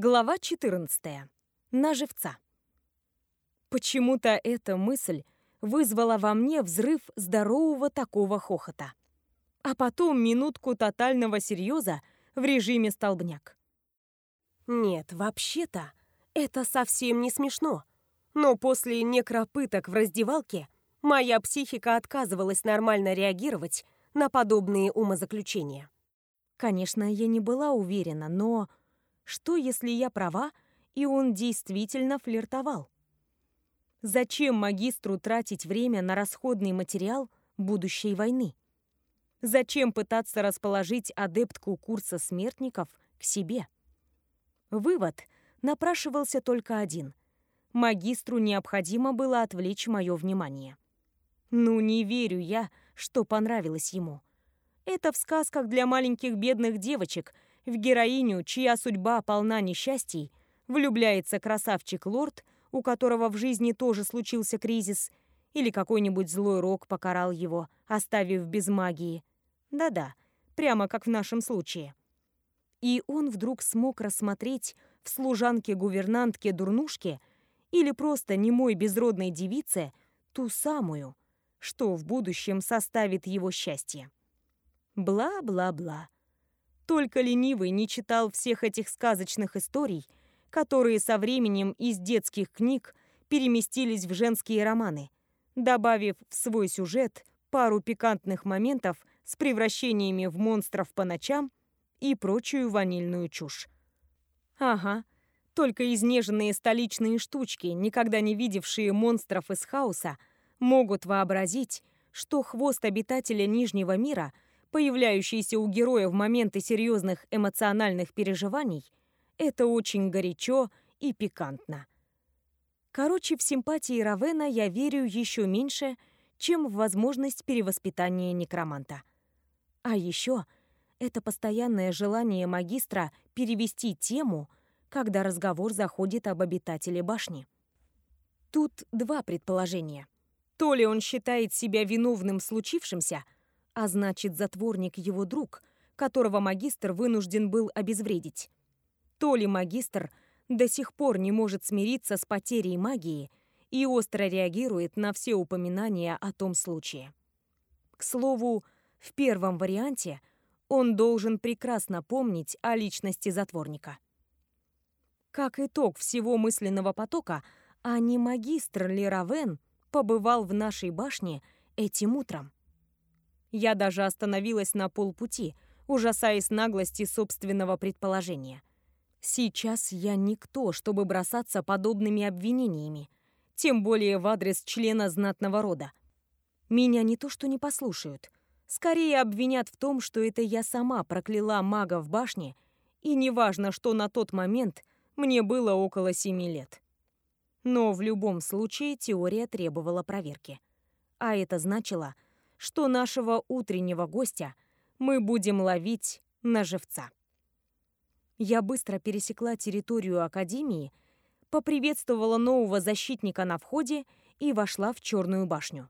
Глава 14. На живца. Почему-то эта мысль вызвала во мне взрыв здорового такого хохота. А потом минутку тотального серьеза в режиме столбняк. Нет, вообще-то, это совсем не смешно. Но после некропыток в раздевалке моя психика отказывалась нормально реагировать на подобные умозаключения. Конечно, я не была уверена, но что, если я права, и он действительно флиртовал? Зачем магистру тратить время на расходный материал будущей войны? Зачем пытаться расположить адептку курса смертников к себе? Вывод напрашивался только один. Магистру необходимо было отвлечь мое внимание. Ну, не верю я, что понравилось ему. Это в сказках для маленьких бедных девочек — в героиню, чья судьба полна несчастий, влюбляется красавчик-лорд, у которого в жизни тоже случился кризис, или какой-нибудь злой рок покарал его, оставив без магии. Да-да, прямо как в нашем случае. И он вдруг смог рассмотреть в служанке-гувернантке-дурнушке или просто немой безродной девице ту самую, что в будущем составит его счастье. Бла-бла-бла. Только ленивый не читал всех этих сказочных историй, которые со временем из детских книг переместились в женские романы, добавив в свой сюжет пару пикантных моментов с превращениями в монстров по ночам и прочую ванильную чушь. Ага, только изнеженные столичные штучки, никогда не видевшие монстров из хаоса, могут вообразить, что хвост обитателя Нижнего мира — появляющийся у героя в моменты серьезных эмоциональных переживаний, это очень горячо и пикантно. Короче, в симпатии Равена я верю еще меньше, чем в возможность перевоспитания некроманта. А еще это постоянное желание магистра перевести тему, когда разговор заходит об обитателе башни. Тут два предположения. То ли он считает себя виновным в случившемся — а значит, затворник его друг, которого магистр вынужден был обезвредить. То ли магистр до сих пор не может смириться с потерей магии и остро реагирует на все упоминания о том случае. К слову, в первом варианте он должен прекрасно помнить о личности затворника. Как итог всего мысленного потока, а не магистр ли Равен побывал в нашей башне этим утром? Я даже остановилась на полпути, ужасаясь наглости собственного предположения. Сейчас я никто, чтобы бросаться подобными обвинениями, тем более в адрес члена знатного рода. Меня не то что не послушают, скорее обвинят в том, что это я сама прокляла мага в башне, и неважно, что на тот момент мне было около семи лет. Но в любом случае теория требовала проверки. А это значило — что нашего утреннего гостя мы будем ловить на живца. Я быстро пересекла территорию Академии, поприветствовала нового защитника на входе и вошла в Черную башню.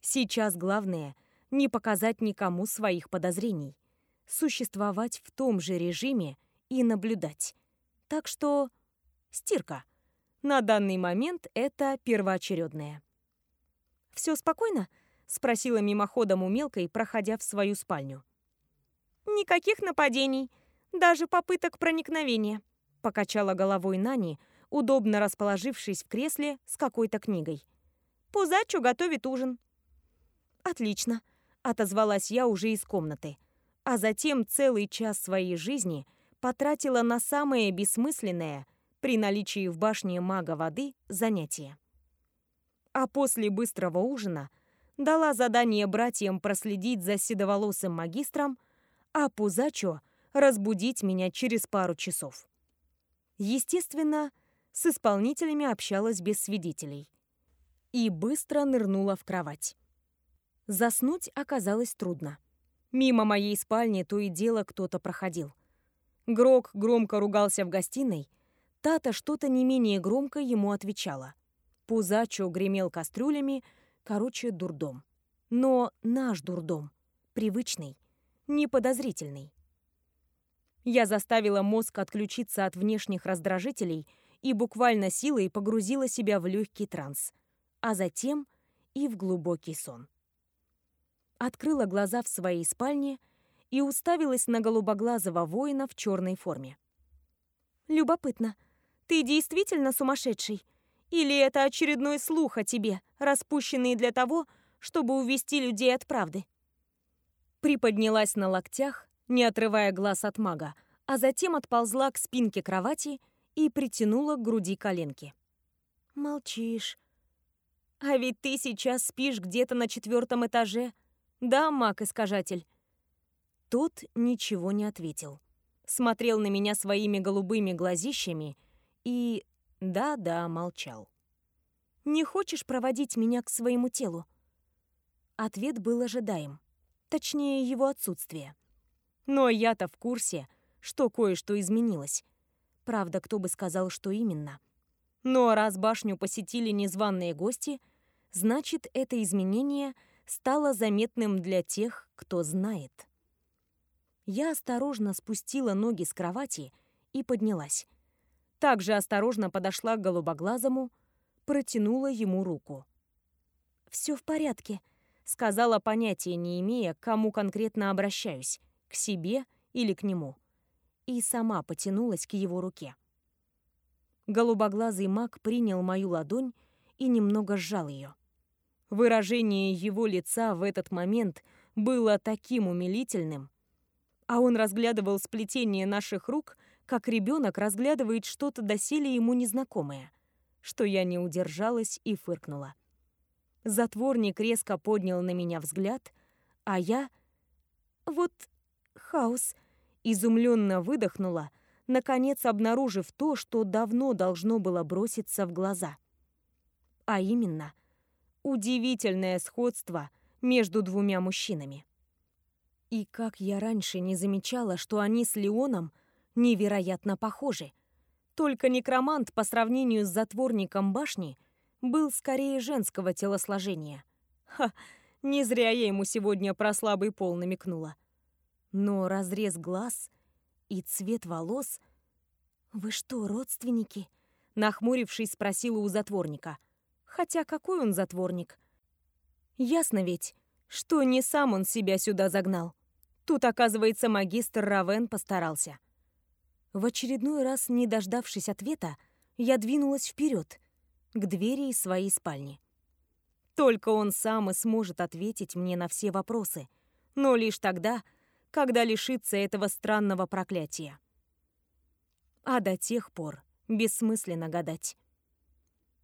Сейчас главное — не показать никому своих подозрений, существовать в том же режиме и наблюдать. Так что стирка. На данный момент это первоочередное. «Все спокойно?» Спросила мимоходом у мелкой, проходя в свою спальню. Никаких нападений, даже попыток проникновения, покачала головой Нани, удобно расположившись в кресле с какой-то книгой. Пузачу готовит ужин. Отлично, отозвалась я уже из комнаты, а затем целый час своей жизни потратила на самое бессмысленное при наличии в башне мага воды занятие. А после быстрого ужина – дала задание братьям проследить за седоволосым магистром, а Пузачо разбудить меня через пару часов. Естественно, с исполнителями общалась без свидетелей. И быстро нырнула в кровать. Заснуть оказалось трудно. Мимо моей спальни то и дело кто-то проходил. Грок громко ругался в гостиной, Тата что-то не менее громко ему отвечала. Пузачо гремел кастрюлями, Короче, дурдом. Но наш дурдом. Привычный, неподозрительный. Я заставила мозг отключиться от внешних раздражителей и буквально силой погрузила себя в легкий транс, а затем и в глубокий сон. Открыла глаза в своей спальне и уставилась на голубоглазого воина в черной форме. «Любопытно, ты действительно сумасшедший? Или это очередной слух о тебе, распущенный для того, чтобы увести людей от правды?» Приподнялась на локтях, не отрывая глаз от мага, а затем отползла к спинке кровати и притянула к груди коленки. «Молчишь. А ведь ты сейчас спишь где-то на четвертом этаже. Да, маг-искажатель?» Тот ничего не ответил. Смотрел на меня своими голубыми глазищами и... да-да, молчал. «Не хочешь проводить меня к своему телу?» Ответ был ожидаем. Точнее, его отсутствие. Но я-то в курсе, что кое-что изменилось. Правда, кто бы сказал, что именно. Но раз башню посетили незваные гости, значит, это изменение стало заметным для тех, кто знает. Я осторожно спустила ноги с кровати и поднялась. Также осторожно подошла к голубоглазому, протянула ему руку. «Все в порядке», — сказала, понятия не имея, к кому конкретно обращаюсь к себе или к нему, и сама потянулась к его руке. Голубоглазый маг принял мою ладонь и немного сжал ее. Выражение его лица в этот момент было таким умилительным, а он разглядывал сплетение наших рук, как ребенок разглядывает что-то доселе ему незнакомое, что я не удержалась и фыркнула. Затворник резко поднял на меня взгляд, а я... Вот Хаос изумленно выдохнула, наконец обнаружив то, что давно должно было броситься в глаза. А именно, удивительное сходство между двумя мужчинами. И как я раньше не замечала, что они с Леоном невероятно похожи. Только некромант по сравнению с затворником башни был скорее женского телосложения. Ха, не зря я ему сегодня про слабый пол намекнула. Но разрез глаз и цвет волос... «Вы что, родственники?» Нахмурившись, спросила у затворника. Хотя какой он затворник? Ясно ведь, что не сам он себя сюда загнал. Тут, оказывается, магистр Равен постарался. В очередной раз, не дождавшись ответа, я двинулась вперед, к двери своей спальни. Только он сам и сможет ответить мне на все вопросы, но лишь тогда, когда лишится этого странного проклятия. А до тех пор бессмысленно гадать.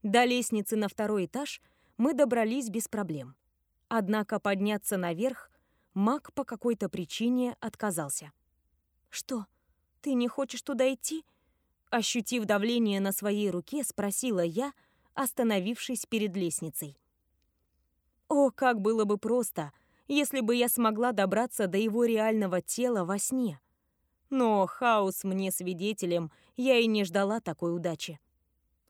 До лестницы на второй этаж мы добрались без проблем. Однако подняться наверх маг по какой-то причине отказался. «Что, ты не хочешь туда идти?» Ощутив давление на своей руке, спросила я, остановившись перед лестницей. О, как было бы просто — если бы я смогла добраться до его реального тела во сне. Но хаос мне свидетелем, я и не ждала такой удачи.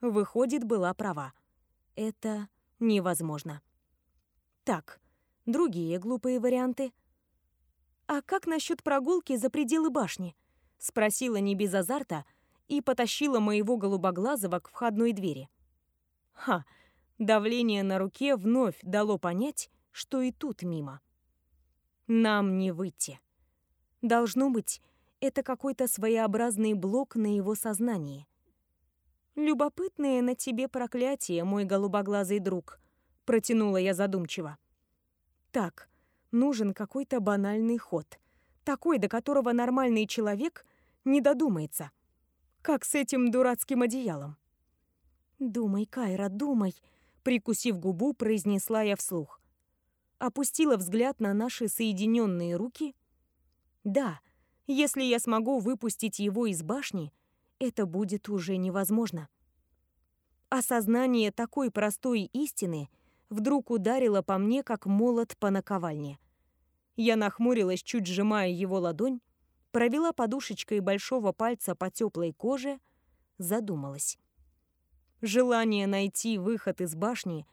Выходит, была права. Это невозможно. Так, другие глупые варианты. «А как насчет прогулки за пределы башни?» — спросила не без азарта и потащила моего голубоглазого к входной двери. Ха, давление на руке вновь дало понять, что и тут мимо. Нам не выйти. Должно быть, это какой-то своеобразный блок на его сознании. «Любопытное на тебе проклятие, мой голубоглазый друг», — протянула я задумчиво. «Так, нужен какой-то банальный ход, такой, до которого нормальный человек не додумается. Как с этим дурацким одеялом?» «Думай, Кайра, думай», — прикусив губу, произнесла я вслух опустила взгляд на наши соединенные руки. Да, если я смогу выпустить его из башни, это будет уже невозможно. Осознание такой простой истины вдруг ударило по мне, как молот по наковальне. Я нахмурилась, чуть сжимая его ладонь, провела подушечкой большого пальца по теплой коже, задумалась. Желание найти выход из башни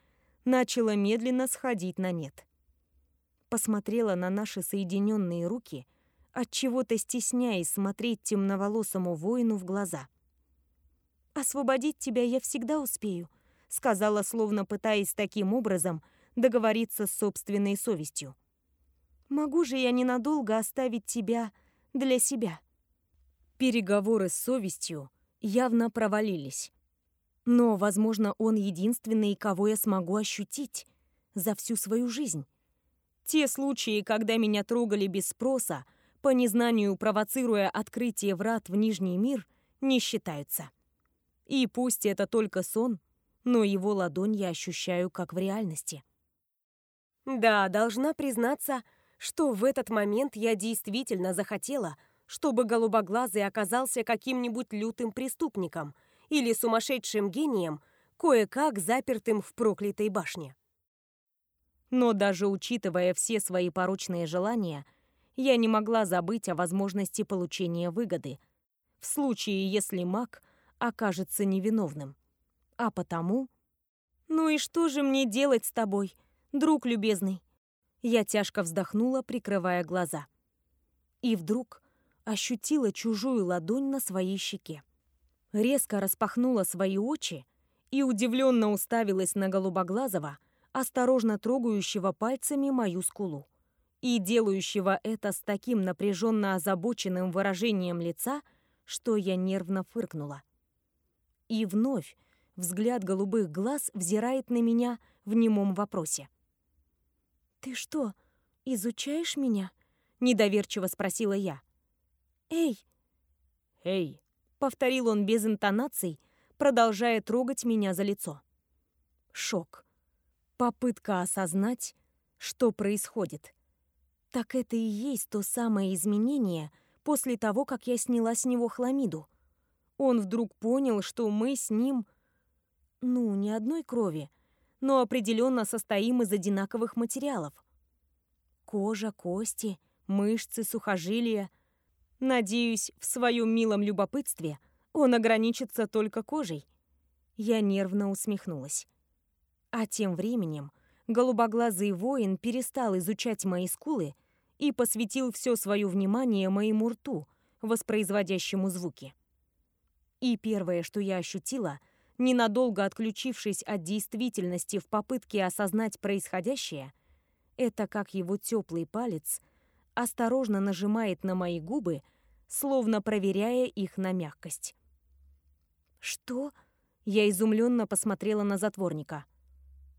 начало медленно сходить на нет посмотрела на наши соединенные руки, от чего-то стесняясь смотреть темноволосому воину в глаза. Освободить тебя я всегда успею, сказала, словно пытаясь таким образом договориться с собственной совестью. Могу же я ненадолго оставить тебя для себя. Переговоры с совестью явно провалились. Но, возможно, он единственный, кого я смогу ощутить за всю свою жизнь. Те случаи, когда меня трогали без спроса, по незнанию провоцируя открытие врат в Нижний мир, не считаются. И пусть это только сон, но его ладонь я ощущаю как в реальности. Да, должна признаться, что в этот момент я действительно захотела, чтобы голубоглазый оказался каким-нибудь лютым преступником или сумасшедшим гением, кое-как запертым в проклятой башне. Но даже учитывая все свои порочные желания, я не могла забыть о возможности получения выгоды, в случае, если маг окажется невиновным. А потому... «Ну и что же мне делать с тобой, друг любезный?» Я тяжко вздохнула, прикрывая глаза. И вдруг ощутила чужую ладонь на своей щеке. Резко распахнула свои очи и удивленно уставилась на голубоглазого, осторожно трогающего пальцами мою скулу и делающего это с таким напряженно озабоченным выражением лица, что я нервно фыркнула. И вновь взгляд голубых глаз взирает на меня в немом вопросе. «Ты что, изучаешь меня?» — недоверчиво спросила я. «Эй!» «Эй!» — повторил он без интонаций, продолжая трогать меня за лицо. Шок. Попытка осознать, что происходит. Так это и есть то самое изменение после того, как я сняла с него хламиду. Он вдруг понял, что мы с ним, ну, не одной крови, но определенно состоим из одинаковых материалов. Кожа, кости, мышцы, сухожилия. Надеюсь, в своем милом любопытстве он ограничится только кожей. Я нервно усмехнулась. А тем временем голубоглазый воин перестал изучать мои скулы и посвятил все свое внимание моему рту, воспроизводящему звуки. И первое, что я ощутила, ненадолго отключившись от действительности в попытке осознать происходящее, это как его теплый палец осторожно нажимает на мои губы, словно проверяя их на мягкость. «Что?» Я изумленно посмотрела на затворника.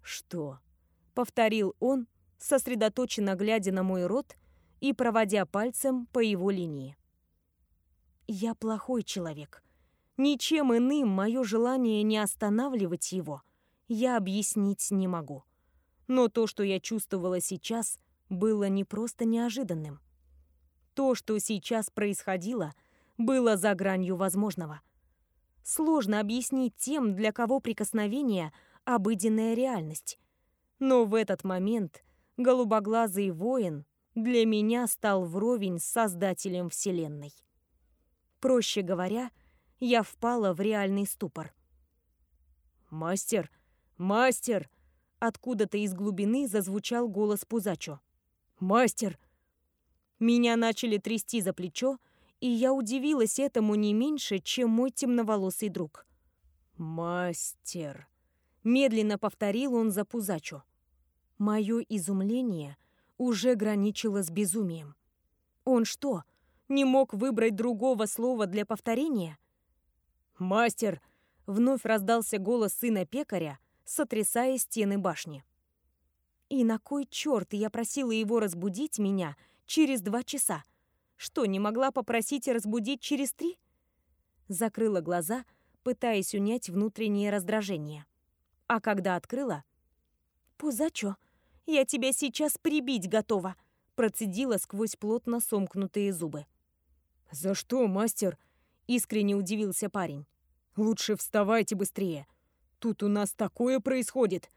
«Что?» — повторил он, сосредоточенно глядя на мой рот и проводя пальцем по его линии. «Я плохой человек. Ничем иным мое желание не останавливать его я объяснить не могу. Но то, что я чувствовала сейчас, было не просто неожиданным. То, что сейчас происходило, было за гранью возможного. Сложно объяснить тем, для кого прикосновение — обыденная реальность. Но в этот момент голубоглазый воин для меня стал вровень с Создателем Вселенной. Проще говоря, я впала в реальный ступор. «Мастер! Мастер!» Откуда-то из глубины зазвучал голос Пузачо. «Мастер!» Меня начали трясти за плечо, и я удивилась этому не меньше, чем мой темноволосый друг. «Мастер!» Медленно повторил он за Пузачо. Мое изумление уже граничило с безумием. Он что, не мог выбрать другого слова для повторения? «Мастер!» — вновь раздался голос сына пекаря, сотрясая стены башни. И на кой черт я просила его разбудить меня через два часа? Что, не могла попросить разбудить через три? Закрыла глаза, пытаясь унять внутреннее раздражение. А когда открыла... «Пузачо, я тебя сейчас прибить готова!» Процедила сквозь плотно сомкнутые зубы. «За что, мастер?» Искренне удивился парень. «Лучше вставайте быстрее. Тут у нас такое происходит!»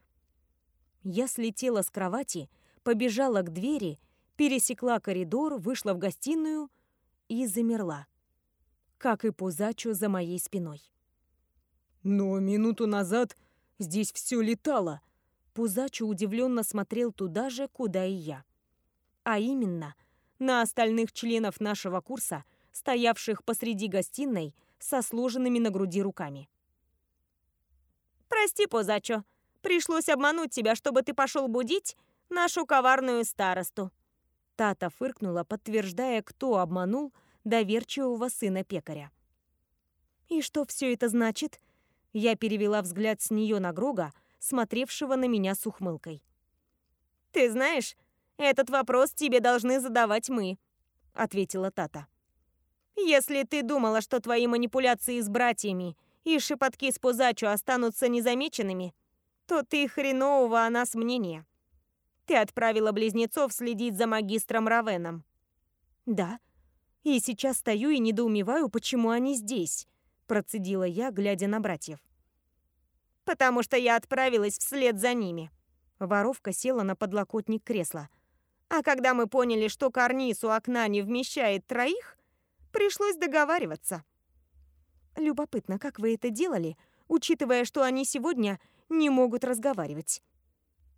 Я слетела с кровати, побежала к двери, пересекла коридор, вышла в гостиную и замерла. Как и Пузачо за моей спиной. «Но минуту назад Здесь все летало. Пузачу удивленно смотрел туда же, куда и я. А именно, на остальных членов нашего курса, стоявших посреди гостиной со сложенными на груди руками. «Прости, Позачо, пришлось обмануть тебя, чтобы ты пошел будить нашу коварную старосту». Тата фыркнула, подтверждая, кто обманул доверчивого сына пекаря. «И что все это значит?» Я перевела взгляд с нее на Грога, смотревшего на меня с ухмылкой. «Ты знаешь, этот вопрос тебе должны задавать мы», — ответила Тата. «Если ты думала, что твои манипуляции с братьями и шепотки с Пузачу останутся незамеченными, то ты хренового о нас мнения. Ты отправила близнецов следить за магистром Равеном». «Да. И сейчас стою и недоумеваю, почему они здесь», — процедила я, глядя на братьев. «Потому что я отправилась вслед за ними». Воровка села на подлокотник кресла. А когда мы поняли, что карниз у окна не вмещает троих, пришлось договариваться. Любопытно, как вы это делали, учитывая, что они сегодня не могут разговаривать.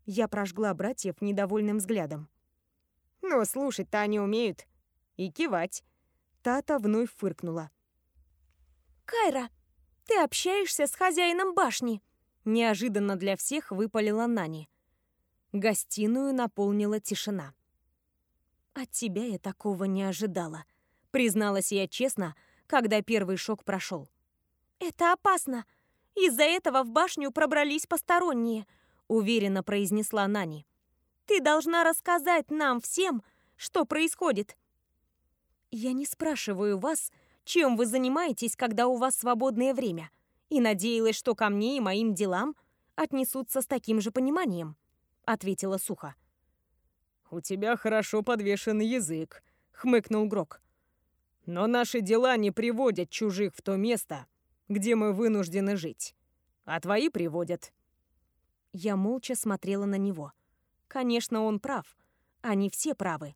Я прожгла братьев недовольным взглядом. Ну, слушать-то они умеют. И кивать. Тата вновь фыркнула. «Кайра, ты общаешься с хозяином башни!» Неожиданно для всех выпалила Нани. Гостиную наполнила тишина. От тебя я такого не ожидала, призналась я честно, когда первый шок прошел. Это опасно. Из-за этого в башню пробрались посторонние, уверенно произнесла Нани. Ты должна рассказать нам всем, что происходит. Я не спрашиваю вас, чем вы занимаетесь, когда у вас свободное время, и надеялась, что ко мне и моим делам отнесутся с таким же пониманием, ответила сухо. «У тебя хорошо подвешен язык», — хмыкнул Грок. «Но наши дела не приводят чужих в то место, где мы вынуждены жить. А твои приводят». Я молча смотрела на него. Конечно, он прав. Они все правы.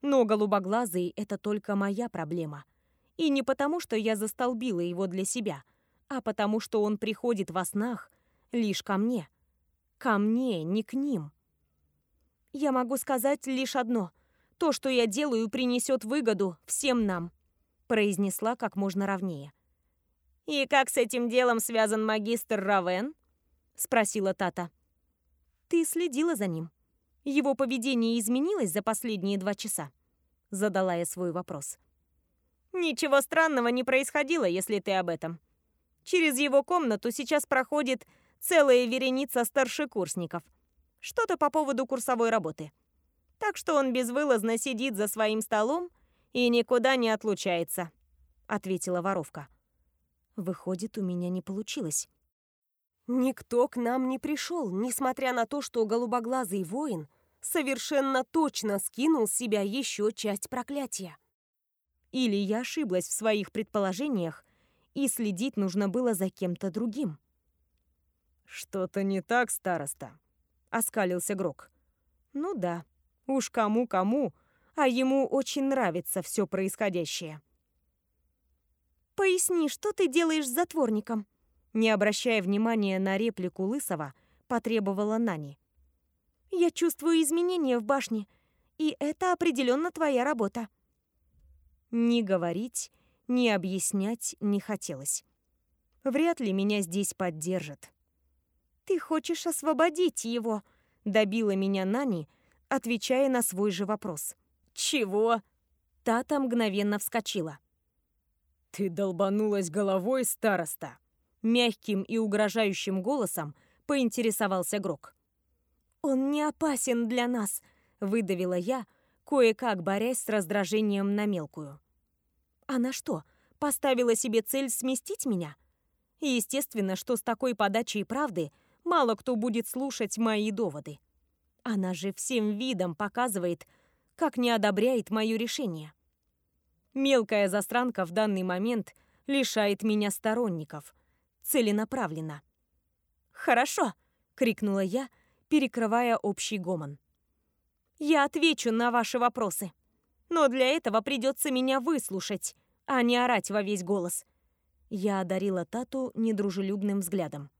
Но голубоглазый — это только моя проблема. И не потому, что я застолбила его для себя, а потому, что он приходит во снах лишь ко мне. Ко мне, не к ним. Я могу сказать лишь одно. То, что я делаю, принесет выгоду всем нам», — произнесла как можно ровнее. «И как с этим делом связан магистр Равен?» — спросила Тата. «Ты следила за ним. Его поведение изменилось за последние два часа?» — задала я свой вопрос. «Ничего странного не происходило, если ты об этом. Через его комнату сейчас проходит целая вереница старшекурсников. Что-то по поводу курсовой работы. Так что он безвылазно сидит за своим столом и никуда не отлучается», — ответила воровка. «Выходит, у меня не получилось». Никто к нам не пришел, несмотря на то, что голубоглазый воин совершенно точно скинул с себя еще часть проклятия. Или я ошиблась в своих предположениях, и следить нужно было за кем-то другим. «Что-то не так, староста?» оскалился Грок. Ну да, уж кому-кому, а ему очень нравится все происходящее. «Поясни, что ты делаешь с затворником?» Не обращая внимания на реплику Лысого, потребовала Нани. «Я чувствую изменения в башне, и это определенно твоя работа». Ни говорить, ни объяснять не хотелось. Вряд ли меня здесь поддержат. «Ты хочешь освободить его?» — добила меня Нани, отвечая на свой же вопрос. «Чего?» Тата мгновенно вскочила. «Ты долбанулась головой, староста!» Мягким и угрожающим голосом поинтересовался Грок. «Он не опасен для нас», — выдавила я, кое-как борясь с раздражением на мелкую. «Она что, поставила себе цель сместить меня?» Естественно, что с такой подачей правды — мало кто будет слушать мои доводы. Она же всем видом показывает, как не одобряет мое решение. Мелкая застранка в данный момент лишает меня сторонников. Целенаправленно. «Хорошо!» — крикнула я, перекрывая общий гомон. «Я отвечу на ваши вопросы. Но для этого придется меня выслушать, а не орать во весь голос». Я одарила Тату недружелюбным взглядом.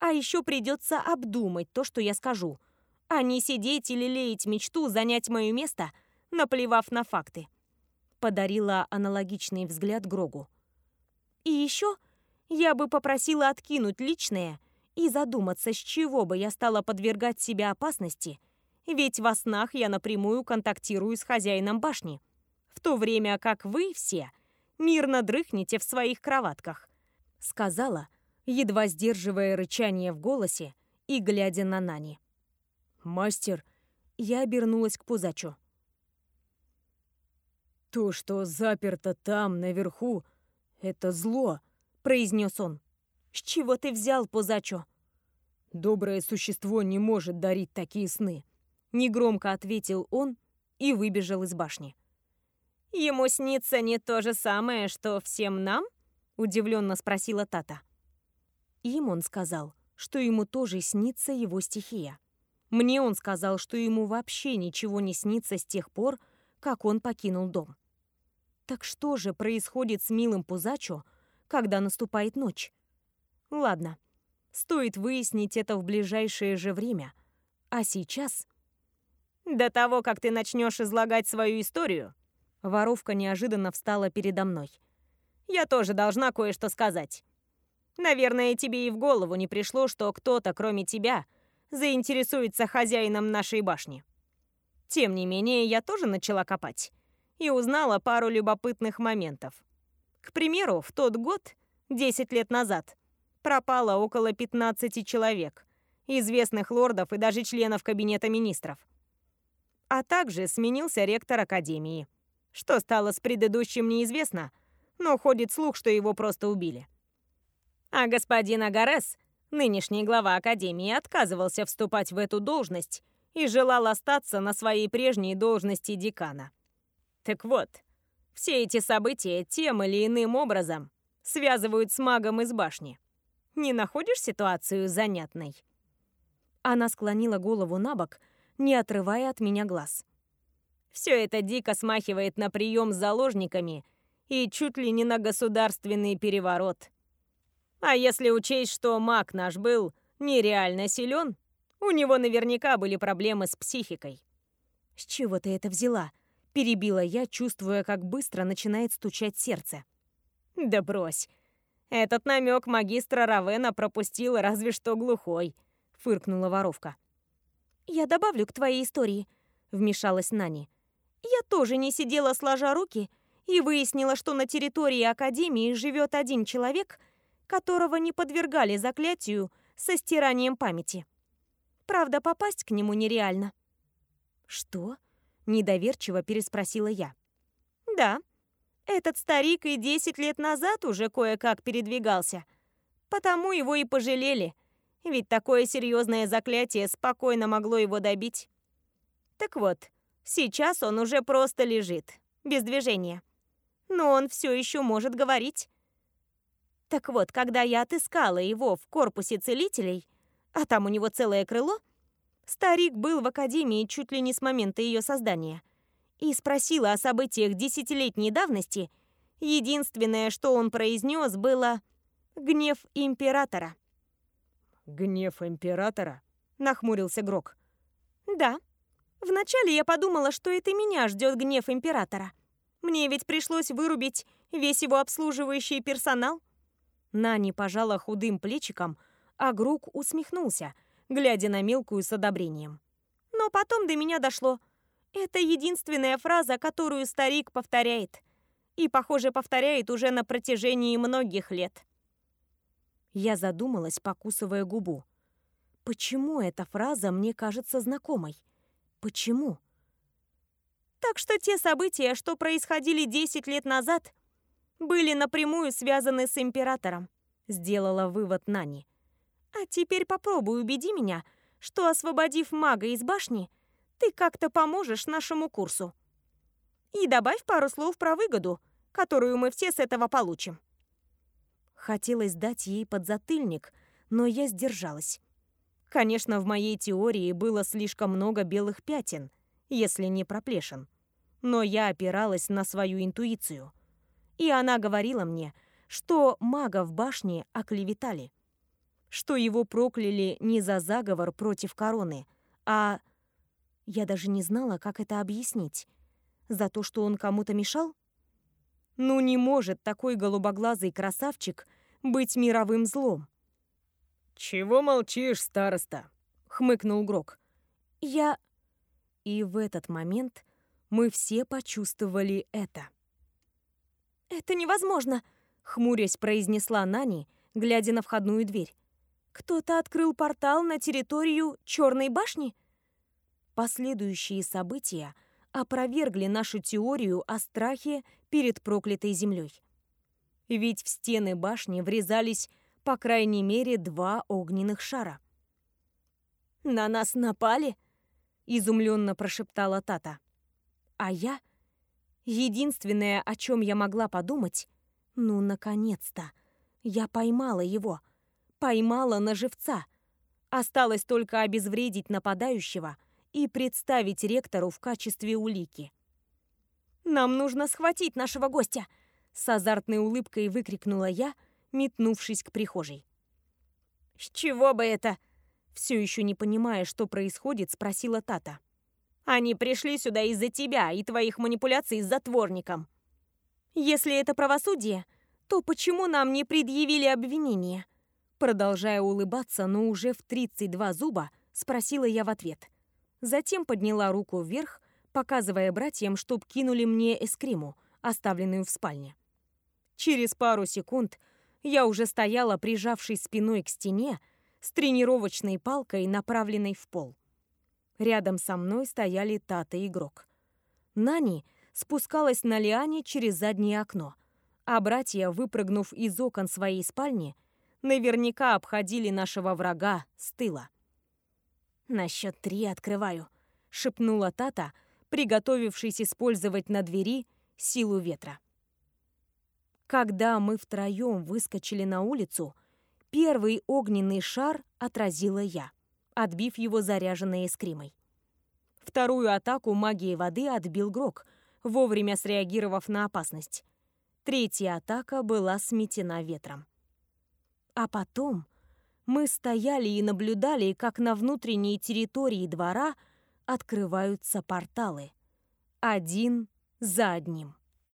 А еще придется обдумать то, что я скажу, а не сидеть или лелеять мечту занять мое место наплевав на факты. Подарила аналогичный взгляд Грогу. И еще я бы попросила откинуть личное и задуматься, с чего бы я стала подвергать себя опасности, ведь во снах я напрямую контактирую с хозяином башни, в то время как вы все мирно дрыхнете в своих кроватках, сказала, едва сдерживая рычание в голосе и глядя на Нани. «Мастер!» Я обернулась к Пузачу. «То, что заперто там, наверху, это зло», — произнес он. «С чего ты взял, Пузачо?» «Доброе существо не может дарить такие сны», — негромко ответил он и выбежал из башни. «Ему снится не то же самое, что всем нам?» — удивленно спросила Тата. Им он сказал, что ему тоже снится его стихия. Мне он сказал, что ему вообще ничего не снится с тех пор, как он покинул дом. Так что же происходит с милым Пузачо, когда наступает ночь? Ладно, стоит выяснить это в ближайшее же время. А сейчас... До того, как ты начнешь излагать свою историю, воровка неожиданно встала передо мной. Я тоже должна кое-что сказать. Наверное, тебе и в голову не пришло, что кто-то, кроме тебя, заинтересуется хозяином нашей башни. Тем не менее, я тоже начала копать и узнала пару любопытных моментов. К примеру, в тот год, 10 лет назад, пропало около 15 человек, известных лордов и даже членов кабинета министров. А также сменился ректор академии. Что стало с предыдущим, неизвестно, но ходит слух, что его просто убили. А господин Агарес, нынешний глава академии, отказывался вступать в эту должность и желал остаться на своей прежней должности декана. Так вот, все эти события тем или иным образом связывают с магом из башни. Не находишь ситуацию занятной?» Она склонила голову на бок, не отрывая от меня глаз. Все это дико смахивает на прием с заложниками и чуть ли не на государственный переворот. А если учесть, что маг наш был нереально силен, у него наверняка были проблемы с психикой. «С чего ты это взяла?» – перебила я, чувствуя, как быстро начинает стучать сердце. «Да брось. Этот намек магистра Равена пропустил разве что глухой», – фыркнула воровка. «Я добавлю к твоей истории», – вмешалась Нани. «Я тоже не сидела сложа руки и выяснила, что на территории Академии живет один человек, которого не подвергали заклятию со стиранием памяти. Правда, попасть к нему нереально. «Что?» – недоверчиво переспросила я. «Да, этот старик и десять лет назад уже кое-как передвигался. Потому его и пожалели, ведь такое серьезное заклятие спокойно могло его добить. Так вот, сейчас он уже просто лежит, без движения. Но он все еще может говорить. Так вот, когда я отыскала его в корпусе целителей, а там у него целое крыло, старик был в академии чуть ли не с момента ее создания, и спросила о событиях десятилетней давности, единственное, что он произнес, было «гнев императора». «Гнев императора?» — нахмурился Грок. «Да. Вначале я подумала, что это меня ждет гнев императора. Мне ведь пришлось вырубить весь его обслуживающий персонал, Нани пожала худым плечиком, а Грук усмехнулся, глядя на мелкую с одобрением. Но потом до меня дошло. Это единственная фраза, которую старик повторяет. И, похоже, повторяет уже на протяжении многих лет. Я задумалась, покусывая губу. Почему эта фраза мне кажется знакомой? Почему? Так что те события, что происходили 10 лет назад, были напрямую связаны с императором, сделала вывод Нани. А теперь попробуй убеди меня, что освободив мага из башни, ты как-то поможешь нашему курсу. И добавь пару слов про выгоду, которую мы все с этого получим. Хотелось дать ей подзатыльник, но я сдержалась. Конечно, в моей теории было слишком много белых пятен, если не проплешин. Но я опиралась на свою интуицию. И она говорила мне, что мага в башне оклеветали. Что его прокляли не за заговор против короны, а... Я даже не знала, как это объяснить. За то, что он кому-то мешал? Ну не может такой голубоглазый красавчик быть мировым злом. «Чего молчишь, староста?» — хмыкнул Грок. «Я...» И в этот момент мы все почувствовали это. «Это невозможно!» — хмурясь произнесла Нани, глядя на входную дверь. «Кто-то открыл портал на территорию Черной башни?» Последующие события опровергли нашу теорию о страхе перед проклятой землей. Ведь в стены башни врезались по крайней мере два огненных шара. «На нас напали?» — изумленно прошептала Тата. А я... Единственное, о чем я могла подумать, ну, наконец-то, я поймала его. Поймала на живца. Осталось только обезвредить нападающего и представить ректору в качестве улики. «Нам нужно схватить нашего гостя!» С азартной улыбкой выкрикнула я, метнувшись к прихожей. «С чего бы это?» Все еще не понимая, что происходит, спросила Тата. «Они пришли сюда из-за тебя и твоих манипуляций с затворником». «Если это правосудие, то почему нам не предъявили обвинение?» Продолжая улыбаться, но уже в 32 зуба, спросила я в ответ. Затем подняла руку вверх, показывая братьям, чтоб кинули мне эскриму, оставленную в спальне. Через пару секунд я уже стояла, прижавшись спиной к стене, с тренировочной палкой, направленной в пол. Рядом со мной стояли Тата и Игрок. Нани спускалась на лиане через заднее окно, а братья, выпрыгнув из окон своей спальни, наверняка обходили нашего врага с тыла. «На счет три открываю», — шепнула Тата, приготовившись использовать на двери силу ветра. Когда мы втроем выскочили на улицу, первый огненный шар отразила я, отбив его заряженной эскримой. Вторую атаку магии воды отбил Грок, вовремя среагировав на опасность. Третья атака была сметена ветром. А потом мы стояли и наблюдали, как на внутренней территории двора открываются порталы. Один за одним.